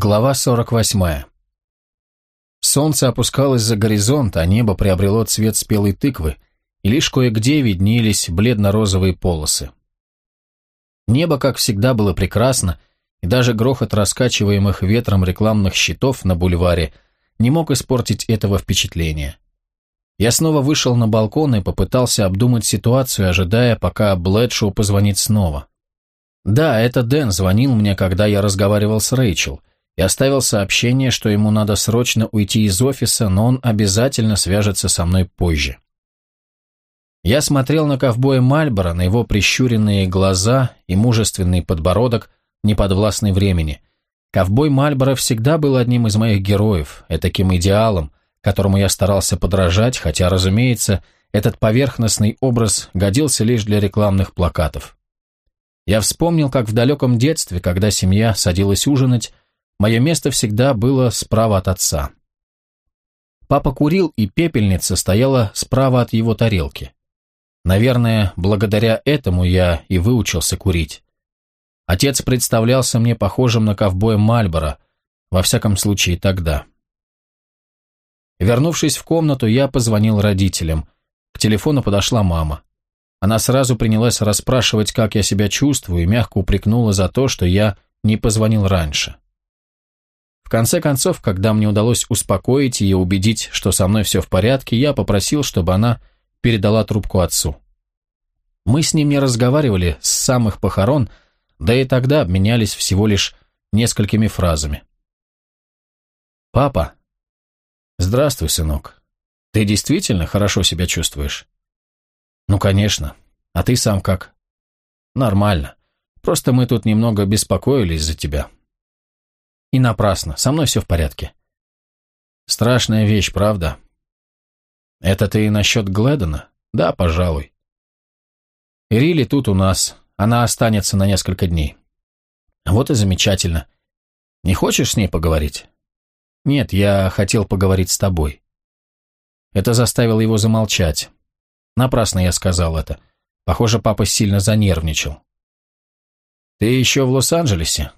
Глава 48. Солнце опускалось за горизонт, а небо приобрело цвет спелой тыквы, и лишь кое-где виднелись бледно-розовые полосы. Небо, как всегда, было прекрасно, и даже грохот раскачиваемых ветром рекламных щитов на бульваре не мог испортить этого впечатления. Я снова вышел на балкон и попытался обдумать ситуацию, ожидая, пока Блэдшоу позвонит снова. Да, это Дэн звонил мне, когда я разговаривал с Рэйчел, и оставил сообщение, что ему надо срочно уйти из офиса, но он обязательно свяжется со мной позже. Я смотрел на ковбоя Мальбора, на его прищуренные глаза и мужественный подбородок, неподвластный времени. Ковбой Мальбора всегда был одним из моих героев, таким идеалом, которому я старался подражать, хотя, разумеется, этот поверхностный образ годился лишь для рекламных плакатов. Я вспомнил, как в далеком детстве, когда семья садилась ужинать, Мое место всегда было справа от отца. Папа курил, и пепельница стояла справа от его тарелки. Наверное, благодаря этому я и выучился курить. Отец представлялся мне похожим на ковбоя Мальбора, во всяком случае тогда. Вернувшись в комнату, я позвонил родителям. К телефону подошла мама. Она сразу принялась расспрашивать, как я себя чувствую, и мягко упрекнула за то, что я не позвонил раньше. В конце концов, когда мне удалось успокоить и убедить, что со мной все в порядке, я попросил, чтобы она передала трубку отцу. Мы с ним не разговаривали с самых похорон, да и тогда обменялись всего лишь несколькими фразами. «Папа!» «Здравствуй, сынок. Ты действительно хорошо себя чувствуешь?» «Ну, конечно. А ты сам как?» «Нормально. Просто мы тут немного беспокоились за тебя. И напрасно, со мной все в порядке. Страшная вещь, правда? Это ты насчет Гледона? Да, пожалуй. Рили тут у нас, она останется на несколько дней. Вот и замечательно. Не хочешь с ней поговорить? Нет, я хотел поговорить с тобой. Это заставило его замолчать. Напрасно я сказал это. Похоже, папа сильно занервничал. Ты еще в Лос-Анджелесе?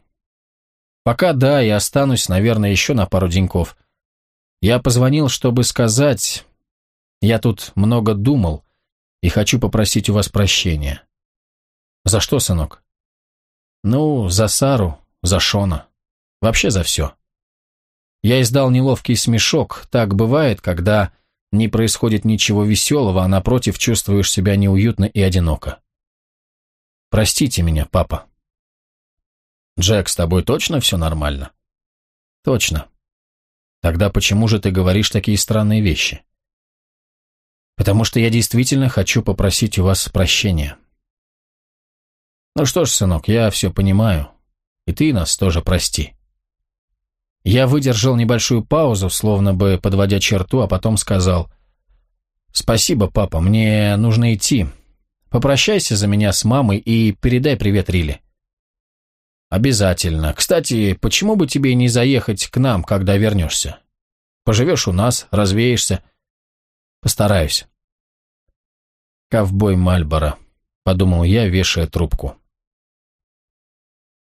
Пока да, я останусь, наверное, еще на пару деньков. Я позвонил, чтобы сказать... Я тут много думал и хочу попросить у вас прощения. За что, сынок? Ну, за Сару, за Шона. Вообще за все. Я издал неловкий смешок. Так бывает, когда не происходит ничего веселого, а напротив чувствуешь себя неуютно и одиноко. Простите меня, папа. Джек, с тобой точно все нормально? Точно. Тогда почему же ты говоришь такие странные вещи? Потому что я действительно хочу попросить у вас прощения. Ну что ж, сынок, я все понимаю. И ты нас тоже прости. Я выдержал небольшую паузу, словно бы подводя черту, а потом сказал «Спасибо, папа, мне нужно идти. Попрощайся за меня с мамой и передай привет Риле. «Обязательно. Кстати, почему бы тебе не заехать к нам, когда вернешься? Поживешь у нас, развеешься. Постараюсь». «Ковбой Мальборо», — подумал я, вешая трубку.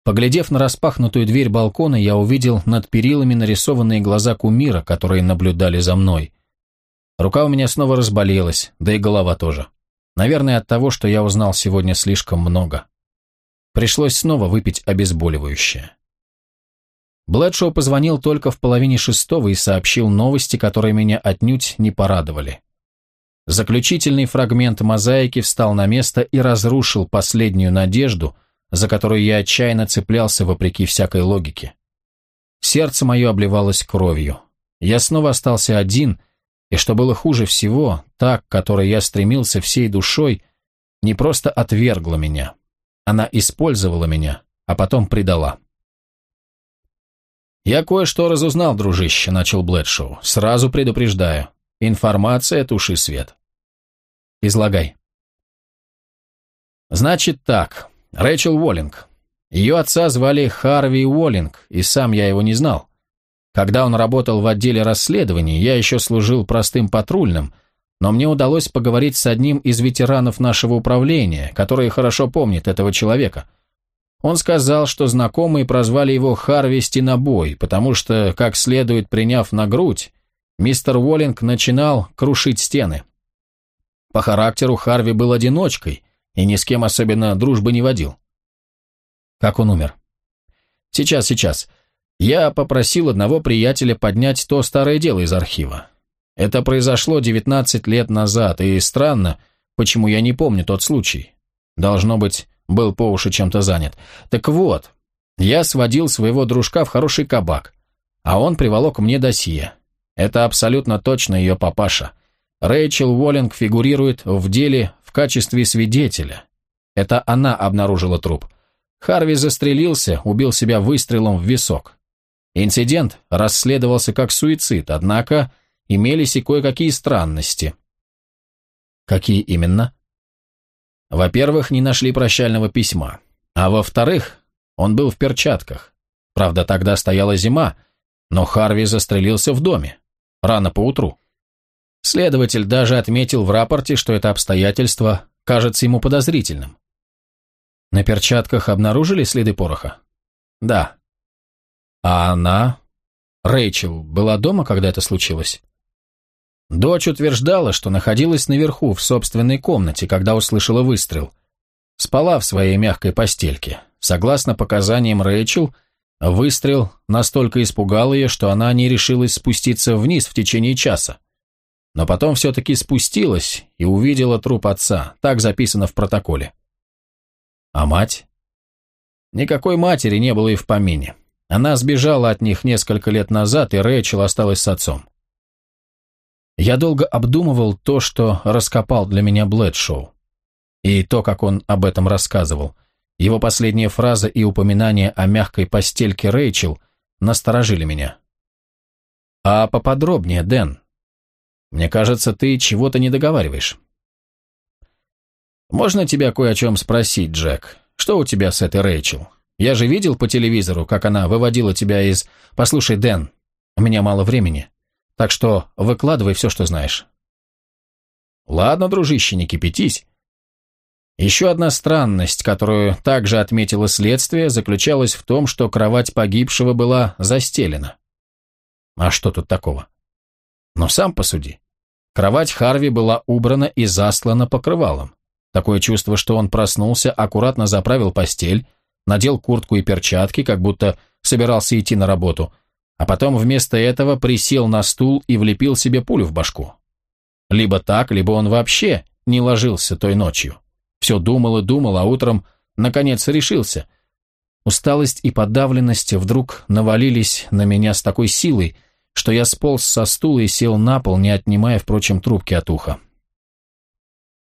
Поглядев на распахнутую дверь балкона, я увидел над перилами нарисованные глаза кумира, которые наблюдали за мной. Рука у меня снова разболелась, да и голова тоже. Наверное, от того, что я узнал сегодня слишком много. Пришлось снова выпить обезболивающее. Блэдшоу позвонил только в половине шестого и сообщил новости, которые меня отнюдь не порадовали. Заключительный фрагмент мозаики встал на место и разрушил последнюю надежду, за которую я отчаянно цеплялся вопреки всякой логике. Сердце мое обливалось кровью. Я снова остался один, и что было хуже всего, та, к которой я стремился всей душой, не просто отвергла меня, она использовала меня, а потом предала. «Я кое-что разузнал, дружище», — начал Блэдшоу. «Сразу предупреждаю. Информация — туши свет». «Излагай». «Значит так. Рэчел Уоллинг. Ее отца звали Харви Уоллинг, и сам я его не знал. Когда он работал в отделе расследований, я еще служил простым патрульным, но мне удалось поговорить с одним из ветеранов нашего управления, который хорошо помнит этого человека. Он сказал, что знакомые прозвали его Харви Стенобой, потому что, как следует приняв на грудь, мистер Уоллинг начинал крушить стены. По характеру Харви был одиночкой и ни с кем особенно дружбы не водил. Как он умер? Сейчас, сейчас. Я попросил одного приятеля поднять то старое дело из архива. Это произошло 19 лет назад, и странно, почему я не помню тот случай. Должно быть, был по уши чем-то занят. Так вот, я сводил своего дружка в хороший кабак, а он приволок мне досье. Это абсолютно точно ее папаша. Рэйчел Уоллинг фигурирует в деле в качестве свидетеля. Это она обнаружила труп. Харви застрелился, убил себя выстрелом в висок. Инцидент расследовался как суицид, однако имелись и кое-какие странности. Какие именно? Во-первых, не нашли прощального письма. А во-вторых, он был в перчатках. Правда, тогда стояла зима, но Харви застрелился в доме. Рано поутру. Следователь даже отметил в рапорте, что это обстоятельство кажется ему подозрительным. На перчатках обнаружили следы пороха? Да. А она, Рэйчел, была дома, когда это случилось? Дочь утверждала, что находилась наверху, в собственной комнате, когда услышала выстрел. Спала в своей мягкой постельке. Согласно показаниям Рэйчел, выстрел настолько испугал ее, что она не решилась спуститься вниз в течение часа. Но потом все-таки спустилась и увидела труп отца, так записано в протоколе. А мать? Никакой матери не было и в помине. Она сбежала от них несколько лет назад, и Рэйчел осталась с отцом. Я долго обдумывал то, что раскопал для меня Блэдшоу. И то, как он об этом рассказывал. Его последняя фраза и упоминание о мягкой постельке Рэйчел насторожили меня. А поподробнее, Дэн. Мне кажется, ты чего-то не договариваешь. Можно тебя кое о чем спросить, Джек? Что у тебя с этой Рэйчел? Я же видел по телевизору, как она выводила тебя из... Послушай, Дэн, у меня мало времени. Так что выкладывай все, что знаешь. Ладно, дружище, не кипятись. Еще одна странность, которую также отметило следствие, заключалась в том, что кровать погибшего была застелена. А что тут такого? Но сам посуди. Кровать Харви была убрана и заслана покрывалом. Такое чувство, что он проснулся, аккуратно заправил постель, надел куртку и перчатки, как будто собирался идти на работу – а потом вместо этого присел на стул и влепил себе пулю в башку. Либо так, либо он вообще не ложился той ночью. Все думал и думал, а утром, наконец, решился. Усталость и подавленность вдруг навалились на меня с такой силой, что я сполз со стула и сел на пол, не отнимая, впрочем, трубки от уха.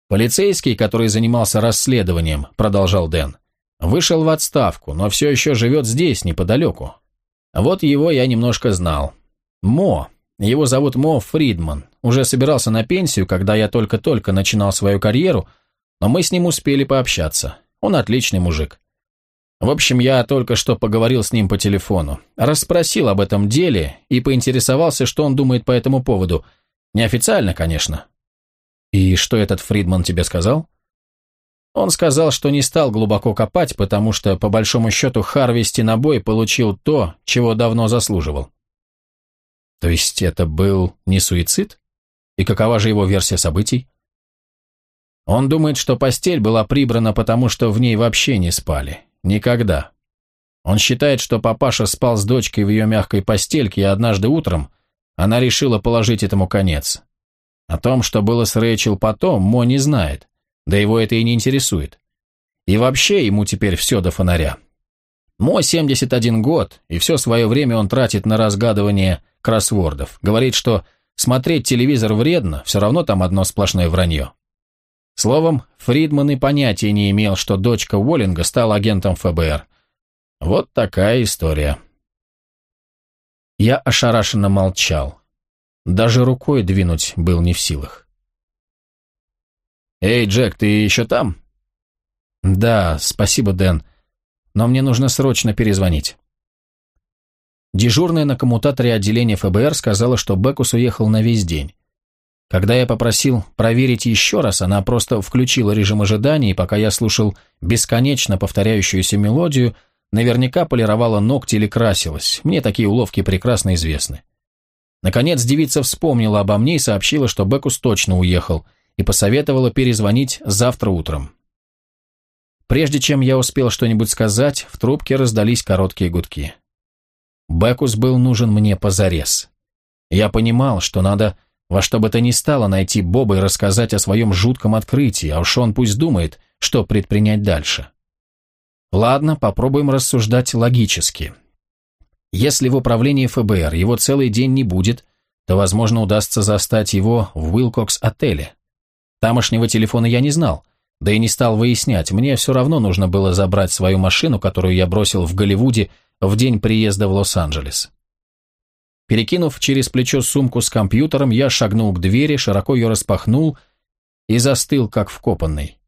Полицейский, который занимался расследованием, продолжал Дэн, вышел в отставку, но все еще живет здесь, неподалеку. Вот его я немножко знал. Мо. Его зовут Мо Фридман. Уже собирался на пенсию, когда я только-только начинал свою карьеру, но мы с ним успели пообщаться. Он отличный мужик. В общем, я только что поговорил с ним по телефону, расспросил об этом деле и поинтересовался, что он думает по этому поводу. Неофициально, конечно. И что этот Фридман тебе сказал? Он сказал, что не стал глубоко копать, потому что, по большому счету, Харви Стенобой получил то, чего давно заслуживал. То есть это был не суицид? И какова же его версия событий? Он думает, что постель была прибрана, потому что в ней вообще не спали. Никогда. Он считает, что папаша спал с дочкой в ее мягкой постельке, и однажды утром она решила положить этому конец. О том, что было с Рэйчел потом, Мо не знает. Да его это и не интересует. И вообще ему теперь все до фонаря. Мо 71 год, и все свое время он тратит на разгадывание кроссвордов. Говорит, что смотреть телевизор вредно, все равно там одно сплошное вранье. Словом, Фридман и понятия не имел, что дочка Уоллинга стала агентом ФБР. Вот такая история. Я ошарашенно молчал. Даже рукой двинуть был не в силах. «Эй, Джек, ты еще там?» «Да, спасибо, Дэн. Но мне нужно срочно перезвонить». Дежурная на коммутаторе отделения ФБР сказала, что Бекус уехал на весь день. Когда я попросил проверить еще раз, она просто включила режим ожидания, и пока я слушал бесконечно повторяющуюся мелодию, наверняка полировала ногти или красилась. Мне такие уловки прекрасно известны. Наконец девица вспомнила обо мне и сообщила, что Бекус точно уехал, и посоветовала перезвонить завтра утром. Прежде чем я успел что-нибудь сказать, в трубке раздались короткие гудки. Бекус был нужен мне позарез. Я понимал, что надо во что бы то ни стало найти Боба и рассказать о своем жутком открытии, а уж он пусть думает, что предпринять дальше. Ладно, попробуем рассуждать логически. Если в управлении ФБР его целый день не будет, то, возможно, удастся застать его в Уилкокс-отеле. Тамошнего телефона я не знал, да и не стал выяснять, мне все равно нужно было забрать свою машину, которую я бросил в Голливуде в день приезда в Лос-Анджелес. Перекинув через плечо сумку с компьютером, я шагнул к двери, широко ее распахнул и застыл, как вкопанный.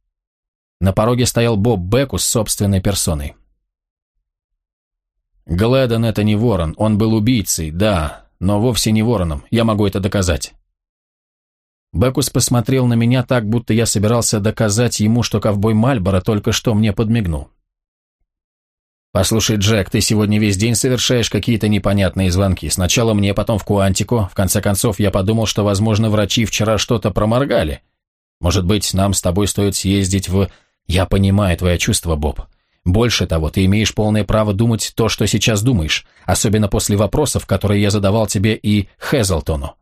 На пороге стоял Боб Беку с собственной персоной. Глэдон это не ворон, он был убийцей, да, но вовсе не вороном, я могу это доказать. Бекус посмотрел на меня так, будто я собирался доказать ему, что ковбой Мальборо только что мне подмигнул. «Послушай, Джек, ты сегодня весь день совершаешь какие-то непонятные звонки. Сначала мне, потом в Куантико. В конце концов, я подумал, что, возможно, врачи вчера что-то проморгали. Может быть, нам с тобой стоит съездить в... Я понимаю твои чувства, Боб. Больше того, ты имеешь полное право думать то, что сейчас думаешь, особенно после вопросов, которые я задавал тебе и Хезлтону.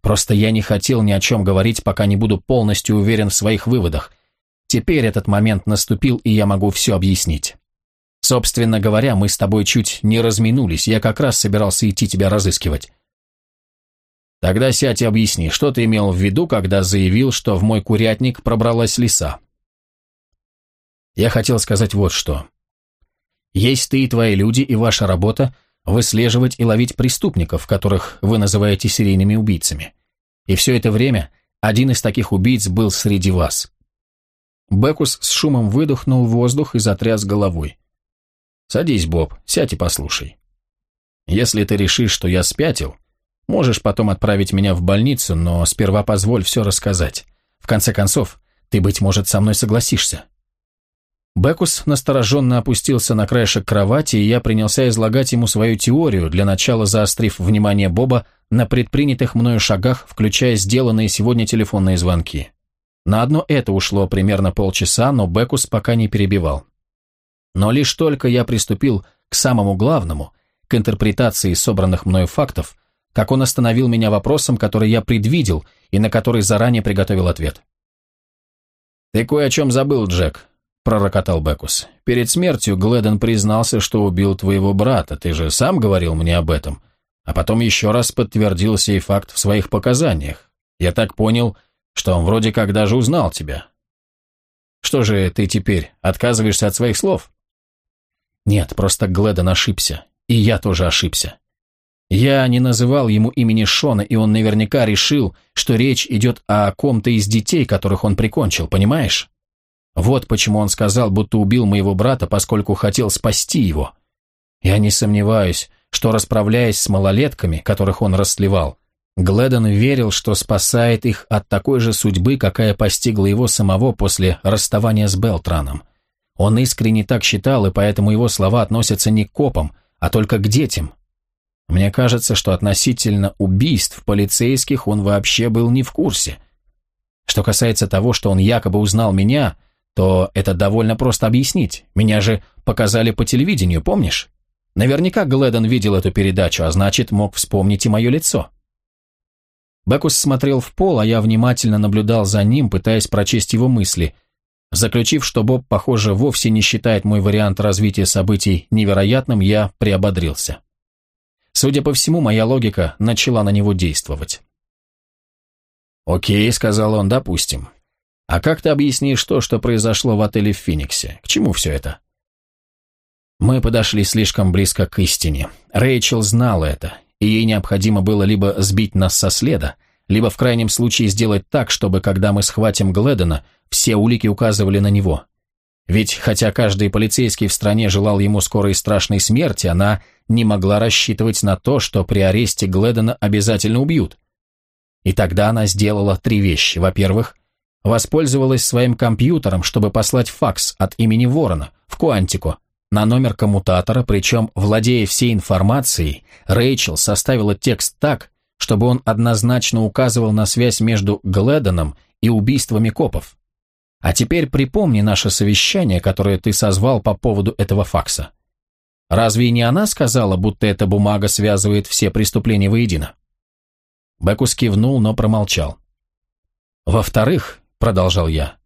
Просто я не хотел ни о чем говорить, пока не буду полностью уверен в своих выводах. Теперь этот момент наступил, и я могу все объяснить». Собственно говоря, мы с тобой чуть не разминулись, я как раз собирался идти тебя разыскивать. Тогда сядь и объясни, что ты имел в виду, когда заявил, что в мой курятник пробралась лиса. Я хотел сказать вот что. Есть ты и твои люди, и ваша работа выслеживать и ловить преступников, которых вы называете серийными убийцами. И все это время один из таких убийц был среди вас. Бекус с шумом выдохнул воздух и затряс головой. Садись, Боб, сядь и послушай. Если ты решишь, что я спятил, можешь потом отправить меня в больницу, но сперва позволь все рассказать. В конце концов, ты, быть может, со мной согласишься». Бекус настороженно опустился на краешек кровати, и я принялся излагать ему свою теорию, для начала заострив внимание Боба на предпринятых мною шагах, включая сделанные сегодня телефонные звонки. На одно это ушло примерно полчаса, но Бекус пока не перебивал. Но лишь только я приступил к самому главному, к интерпретации собранных мною фактов, как он остановил меня вопросом, который я предвидел и на который заранее приготовил ответ. «Ты кое о чем забыл, Джек», — пророкотал Бекус. «Перед смертью Гледен признался, что убил твоего брата, ты же сам говорил мне об этом, а потом еще раз подтвердил сей факт в своих показаниях. Я так понял, что он вроде как даже узнал тебя. Что же ты теперь, отказываешься от своих слов?» Нет, просто Гледон ошибся. И я тоже ошибся. Я не называл ему имени Шона, и он наверняка решил, что речь идет о ком-то из детей, которых он прикончил, понимаешь? Вот почему он сказал, будто убил моего брата, поскольку хотел спасти его. Я не сомневаюсь, что, расправляясь с малолетками, которых он расслевал, Гледон верил, что спасает их от такой же судьбы, какая постигла его самого после расставания с Белтраном. Он искренне так считал, и поэтому его слова относятся не к копам, а только к детям. Мне кажется, что относительно убийств полицейских он вообще был не в курсе. Что касается того, что он якобы узнал меня, то это довольно просто объяснить. Меня же показали по телевидению, помнишь? Наверняка Гледон видел эту передачу, а значит, мог вспомнить и мое лицо. Бекус смотрел в пол, а я внимательно наблюдал за ним, пытаясь прочесть его мысли – Заключив, что Боб, похоже, вовсе не считает мой вариант развития событий невероятным, я приободрился. Судя по всему, моя логика начала на него действовать. «Окей», — сказал он, — «допустим. А как ты объяснишь то, что произошло в отеле в Фениксе? К чему все это?» Мы подошли слишком близко к истине. Рэйчел знала это, и ей необходимо было либо сбить нас со следа, либо в крайнем случае сделать так, чтобы, когда мы схватим Гледона, все улики указывали на него. Ведь хотя каждый полицейский в стране желал ему скорой страшной смерти, она не могла рассчитывать на то, что при аресте Гледона обязательно убьют. И тогда она сделала три вещи. Во-первых, воспользовалась своим компьютером, чтобы послать факс от имени Ворона в Куантико на номер коммутатора, причем, владея всей информацией, Рэйчел составила текст так, чтобы он однозначно указывал на связь между Гледоном и убийствами копов. А теперь припомни наше совещание, которое ты созвал по поводу этого факса. Разве не она сказала, будто эта бумага связывает все преступления воедино? Бекус кивнул, но промолчал. Во-вторых, продолжал я,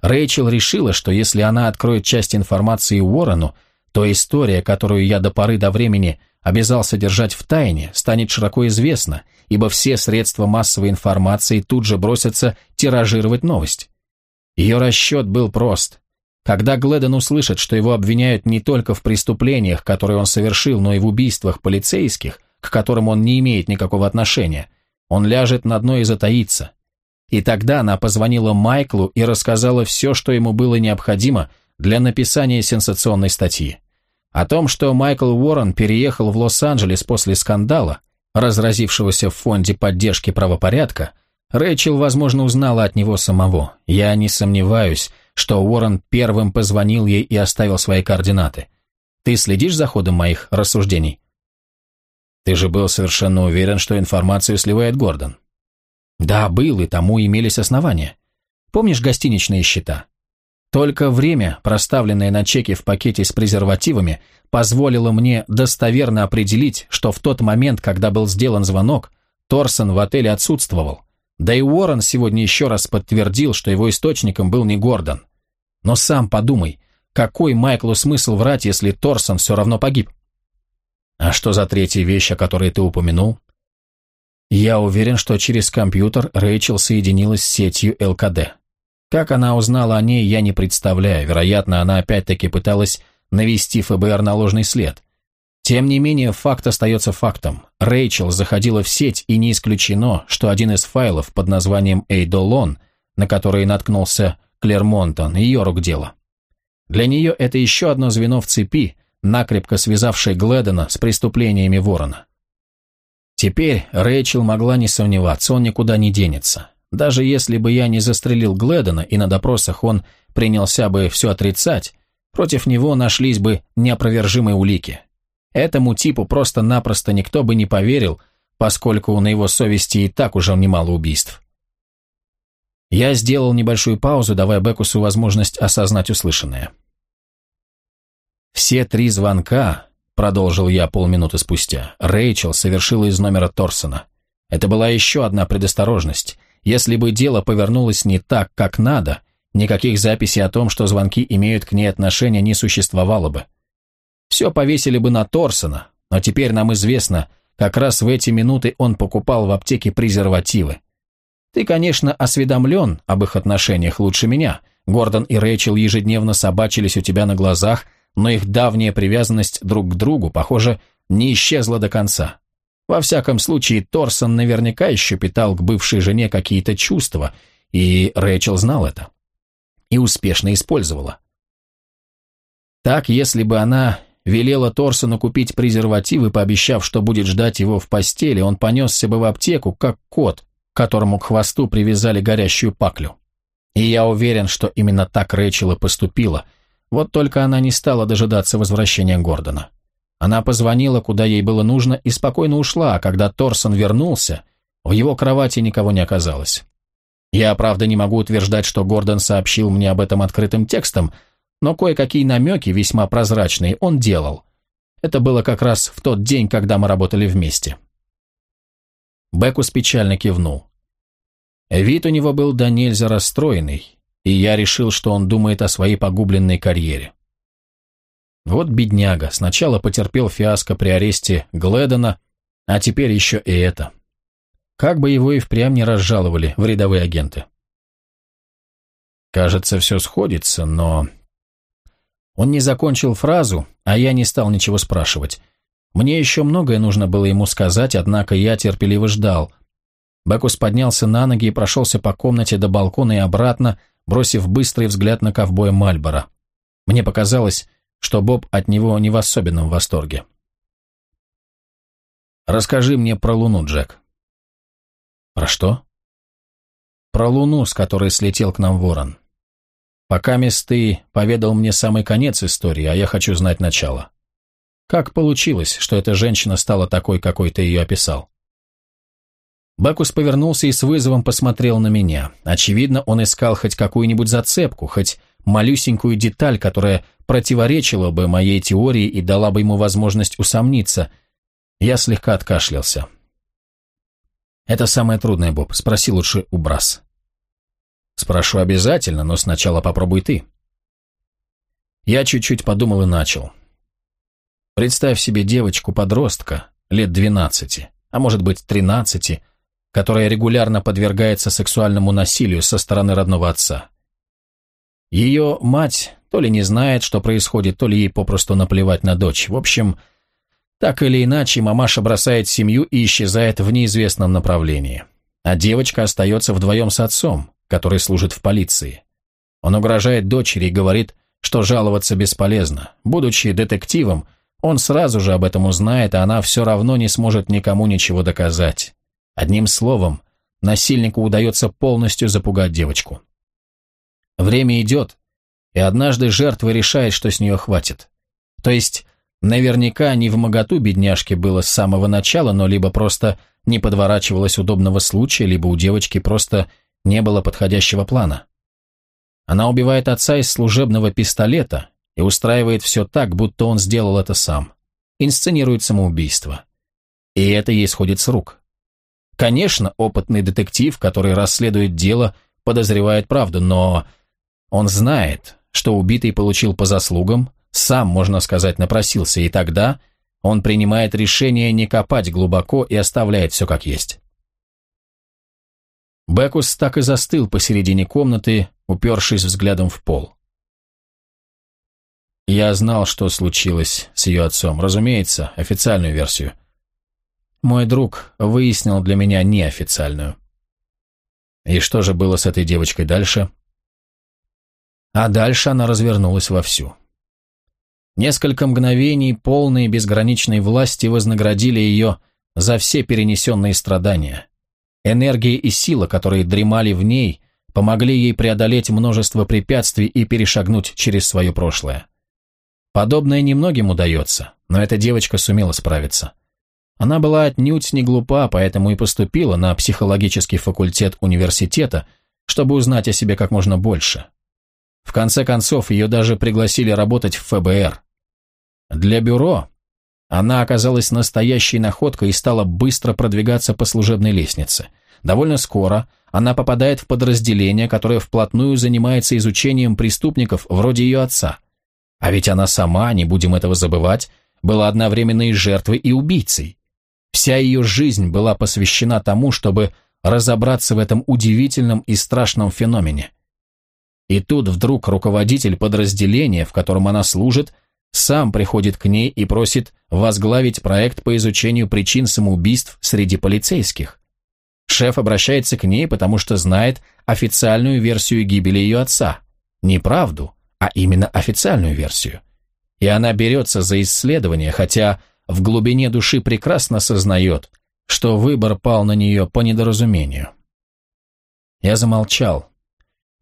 Рэйчел решила, что если она откроет часть информации Уоррену, то история, которую я до поры до времени обязался держать в тайне, станет широко известна, ибо все средства массовой информации тут же бросятся тиражировать новость. Ее расчет был прост. Когда Гледен услышит, что его обвиняют не только в преступлениях, которые он совершил, но и в убийствах полицейских, к которым он не имеет никакого отношения, он ляжет на дно и затаится. И тогда она позвонила Майклу и рассказала все, что ему было необходимо для написания сенсационной статьи. О том, что Майкл Уоррен переехал в Лос-Анджелес после скандала, разразившегося в фонде поддержки правопорядка, Рэйчел, возможно, узнала от него самого. Я не сомневаюсь, что Уоррен первым позвонил ей и оставил свои координаты. Ты следишь за ходом моих рассуждений? Ты же был совершенно уверен, что информацию сливает Гордон. Да, был, и тому имелись основания. Помнишь гостиничные счета? Только время, проставленное на чеке в пакете с презервативами, позволило мне достоверно определить, что в тот момент, когда был сделан звонок, Торсон в отеле отсутствовал. Да и Уоррен сегодня еще раз подтвердил, что его источником был не Гордон. Но сам подумай, какой Майклу смысл врать, если Торсон все равно погиб? А что за третья вещь, о которой ты упомянул? Я уверен, что через компьютер Рэйчел соединилась с сетью ЛКД. Как она узнала о ней, я не представляю. Вероятно, она опять-таки пыталась навести ФБР на ложный след. Тем не менее, факт остается фактом. Рэйчел заходила в сеть, и не исключено, что один из файлов под названием «Эйдолон», на который наткнулся Клермонтон, ее рук дело. Для нее это еще одно звено в цепи, накрепко связавшее Гледона с преступлениями Ворона. Теперь Рэйчел могла не сомневаться, он никуда не денется. Даже если бы я не застрелил Гледона, и на допросах он принялся бы все отрицать, против него нашлись бы неопровержимые улики. Этому типу просто-напросто никто бы не поверил, поскольку на его совести и так уже немало убийств. Я сделал небольшую паузу, давая Бекусу возможность осознать услышанное. «Все три звонка», — продолжил я полминуты спустя, — Рэйчел совершила из номера Торсона. Это была еще одна предосторожность — если бы дело повернулось не так, как надо, никаких записей о том, что звонки имеют к ней отношение, не существовало бы. Все повесили бы на Торсона, но теперь нам известно, как раз в эти минуты он покупал в аптеке презервативы. Ты, конечно, осведомлен об их отношениях лучше меня. Гордон и Рэйчел ежедневно собачились у тебя на глазах, но их давняя привязанность друг к другу, похоже, не исчезла до конца. Во всяком случае, Торсон наверняка еще питал к бывшей жене какие-то чувства, и Рэйчел знал это. И успешно использовала. Так, если бы она велела Торсону купить презервативы, пообещав, что будет ждать его в постели, он понесся бы в аптеку, как кот, которому к хвосту привязали горящую паклю. И я уверен, что именно так Рэйчел поступила, вот только она не стала дожидаться возвращения Гордона. Она позвонила, куда ей было нужно, и спокойно ушла, а когда Торсон вернулся, в его кровати никого не оказалось. Я, правда, не могу утверждать, что Гордон сообщил мне об этом открытым текстом, но кое-какие намеки, весьма прозрачные, он делал. Это было как раз в тот день, когда мы работали вместе. Бекус печально кивнул. Вид у него был до нельзя расстроенный, и я решил, что он думает о своей погубленной карьере. Вот бедняга, сначала потерпел фиаско при аресте Гледона, а теперь еще и это. Как бы его и впрямь не разжаловали в рядовые агенты. Кажется, все сходится, но... Он не закончил фразу, а я не стал ничего спрашивать. Мне еще многое нужно было ему сказать, однако я терпеливо ждал. Бекус поднялся на ноги и прошелся по комнате до балкона и обратно, бросив быстрый взгляд на ковбоя Мальбора. Мне показалось, что Боб от него не в особенном восторге. «Расскажи мне про Луну, Джек». Про что? Про луну, с которой слетел к нам ворон. Пока мисс ты поведал мне самый конец истории, а я хочу знать начало. Как получилось, что эта женщина стала такой, какой ты ее описал? Бакус повернулся и с вызовом посмотрел на меня. Очевидно, он искал хоть какую-нибудь зацепку, хоть малюсенькую деталь, которая противоречила бы моей теории и дала бы ему возможность усомниться. Я слегка откашлялся. «Это самое трудное, Боб. Спроси лучше у Брас». «Спрошу обязательно, но сначала попробуй ты». Я чуть-чуть подумал и начал. Представь себе девочку-подростка, лет двенадцати, а может быть тринадцати, которая регулярно подвергается сексуальному насилию со стороны родного отца. Ее мать то ли не знает, что происходит, то ли ей попросту наплевать на дочь. В общем, так или иначе, мамаша бросает семью и исчезает в неизвестном направлении. А девочка остается вдвоем с отцом, который служит в полиции. Он угрожает дочери и говорит, что жаловаться бесполезно. Будучи детективом, он сразу же об этом узнает, а она все равно не сможет никому ничего доказать. Одним словом, насильнику удается полностью запугать девочку. Время идет, и однажды жертва решает, что с нее хватит. То есть, наверняка не в моготу бедняжки было с самого начала, но либо просто не подворачивалось удобного случая, либо у девочки просто не было подходящего плана. Она убивает отца из служебного пистолета и устраивает все так, будто он сделал это сам. Инсценирует самоубийство. И это ей сходит с рук. Конечно, опытный детектив, который расследует дело, подозревает правду, но он знает, что убитый получил по заслугам, сам, можно сказать, напросился, и тогда он принимает решение не копать глубоко и оставляет все как есть. Бекус так и застыл посередине комнаты, упершись взглядом в пол. Я знал, что случилось с ее отцом, разумеется, официальную версию. Мой друг выяснил для меня неофициальную. И что же было с этой девочкой дальше? А дальше она развернулась вовсю. Несколько мгновений полной безграничной власти вознаградили ее за все перенесенные страдания. Энергия и сила, которые дремали в ней, помогли ей преодолеть множество препятствий и перешагнуть через свое прошлое. Подобное немногим удается, но эта девочка сумела справиться. Она была отнюдь не глупа, поэтому и поступила на психологический факультет университета, чтобы узнать о себе как можно больше. В конце концов, ее даже пригласили работать в ФБР. Для бюро она оказалась настоящей находкой и стала быстро продвигаться по служебной лестнице. Довольно скоро она попадает в подразделение, которое вплотную занимается изучением преступников вроде ее отца. А ведь она сама, не будем этого забывать, была одновременно и жертвой, и убийцей. Вся ее жизнь была посвящена тому, чтобы разобраться в этом удивительном и страшном феномене. И тут вдруг руководитель подразделения, в котором она служит, сам приходит к ней и просит возглавить проект по изучению причин самоубийств среди полицейских. Шеф обращается к ней, потому что знает официальную версию гибели ее отца. Не правду, а именно официальную версию. И она берется за исследование, хотя в глубине души прекрасно сознает, что выбор пал на нее по недоразумению. Я замолчал.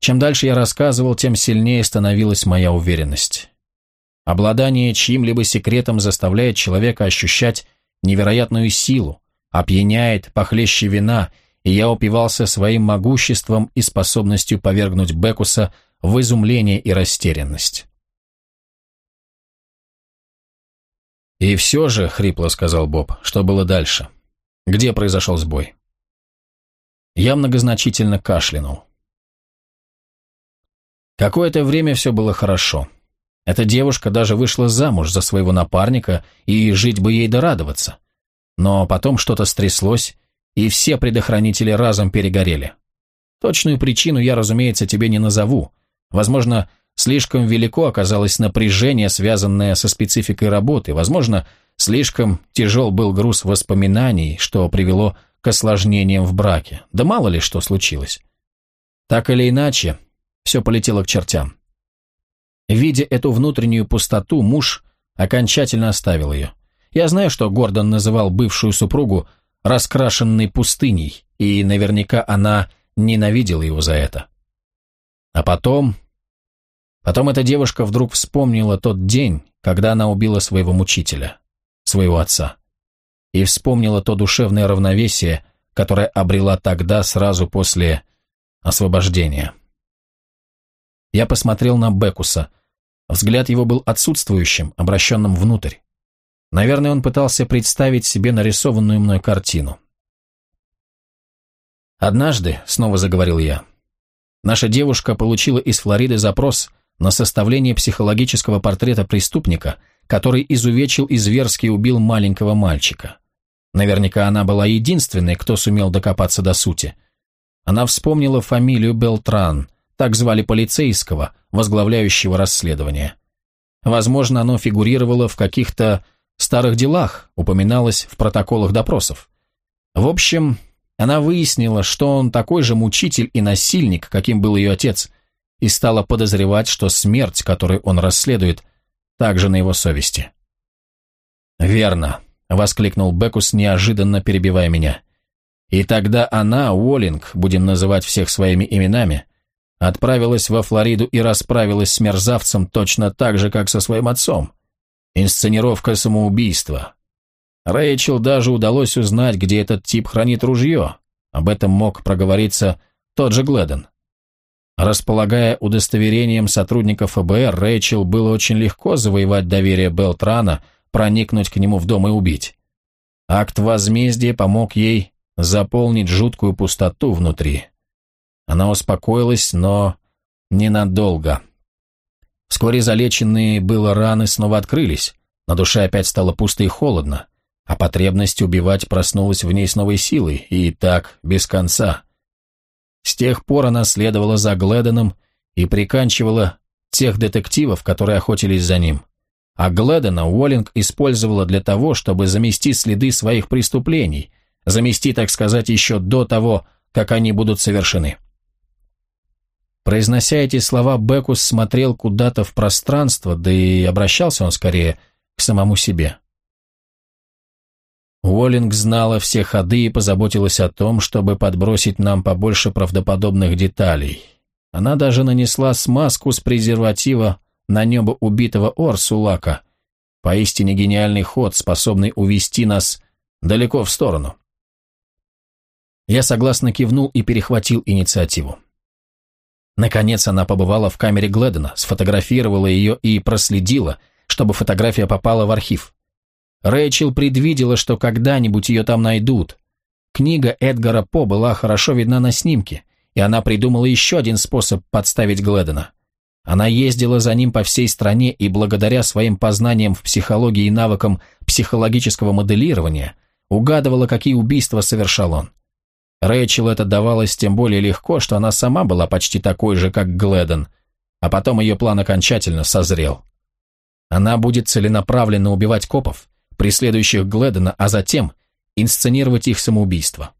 Чем дальше я рассказывал, тем сильнее становилась моя уверенность. Обладание чьим-либо секретом заставляет человека ощущать невероятную силу, опьяняет похлеще вина, и я упивался своим могуществом и способностью повергнуть Бекуса в изумление и растерянность. «И все же», — хрипло сказал Боб, — «что было дальше? Где произошел сбой?» Я многозначительно кашлянул. Какое-то время все было хорошо. Эта девушка даже вышла замуж за своего напарника, и жить бы ей дорадоваться. Но потом что-то стряслось, и все предохранители разом перегорели. Точную причину я, разумеется, тебе не назову. Возможно, Слишком велико оказалось напряжение, связанное со спецификой работы. Возможно, слишком тяжел был груз воспоминаний, что привело к осложнениям в браке. Да мало ли что случилось. Так или иначе, все полетело к чертям. Видя эту внутреннюю пустоту, муж окончательно оставил ее. Я знаю, что Гордон называл бывшую супругу раскрашенной пустыней, и наверняка она ненавидела его за это. А потом... Потом эта девушка вдруг вспомнила тот день, когда она убила своего мучителя, своего отца, и вспомнила то душевное равновесие, которое обрела тогда сразу после освобождения. Я посмотрел на Бекуса. Взгляд его был отсутствующим, обращенным внутрь. Наверное, он пытался представить себе нарисованную мной картину. «Однажды», — снова заговорил я, — «наша девушка получила из Флориды запрос на составление психологического портрета преступника, который изувечил и зверски убил маленького мальчика. Наверняка она была единственной, кто сумел докопаться до сути. Она вспомнила фамилию Белтран, так звали полицейского, возглавляющего расследование. Возможно, оно фигурировало в каких-то старых делах, упоминалось в протоколах допросов. В общем, она выяснила, что он такой же мучитель и насильник, каким был ее отец, и стала подозревать, что смерть, которую он расследует, также на его совести. «Верно», — воскликнул Бекус, неожиданно перебивая меня. «И тогда она, Уоллинг, будем называть всех своими именами, отправилась во Флориду и расправилась с мерзавцем точно так же, как со своим отцом. Инсценировка самоубийства. Рэйчел даже удалось узнать, где этот тип хранит ружье. Об этом мог проговориться тот же Гледен. Располагая удостоверением сотрудников ФБР, Рэйчел было очень легко завоевать доверие Белтрана, проникнуть к нему в дом и убить. Акт возмездия помог ей заполнить жуткую пустоту внутри. Она успокоилась, но ненадолго. Вскоре залеченные было раны снова открылись, на душе опять стало пусто и холодно, а потребность убивать проснулась в ней с новой силой, и так без конца. С тех пор она следовала за Гледоном и приканчивала тех детективов, которые охотились за ним. А Гледона Уоллинг использовала для того, чтобы замести следы своих преступлений, замести, так сказать, еще до того, как они будут совершены. Произнося эти слова, Бекус смотрел куда-то в пространство, да и обращался он скорее к самому себе. Уоллинг знала все ходы и позаботилась о том, чтобы подбросить нам побольше правдоподобных деталей. Она даже нанесла смазку с презерватива на небо убитого Орсулака. Поистине гениальный ход, способный увести нас далеко в сторону. Я согласно кивнул и перехватил инициативу. Наконец она побывала в камере Гледена, сфотографировала ее и проследила, чтобы фотография попала в архив. Рэйчел предвидела, что когда-нибудь ее там найдут. Книга Эдгара По была хорошо видна на снимке, и она придумала еще один способ подставить Гледена. Она ездила за ним по всей стране и благодаря своим познаниям в психологии и навыкам психологического моделирования угадывала, какие убийства совершал он. Рэйчел это давалось тем более легко, что она сама была почти такой же, как Гледон, а потом ее план окончательно созрел. Она будет целенаправленно убивать копов, преследующих Гледона, а затем инсценировать их самоубийство.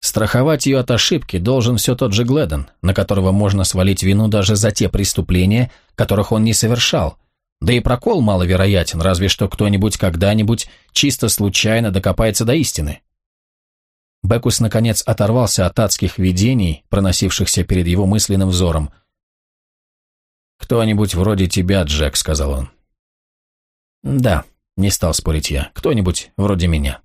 Страховать ее от ошибки должен все тот же Гледон, на которого можно свалить вину даже за те преступления, которых он не совершал, да и прокол маловероятен, разве что кто-нибудь когда-нибудь чисто случайно докопается до истины. Бекус, наконец, оторвался от адских видений, проносившихся перед его мысленным взором. «Кто-нибудь вроде тебя, Джек», — сказал он. «Да», — не стал спорить я, — «кто-нибудь вроде меня».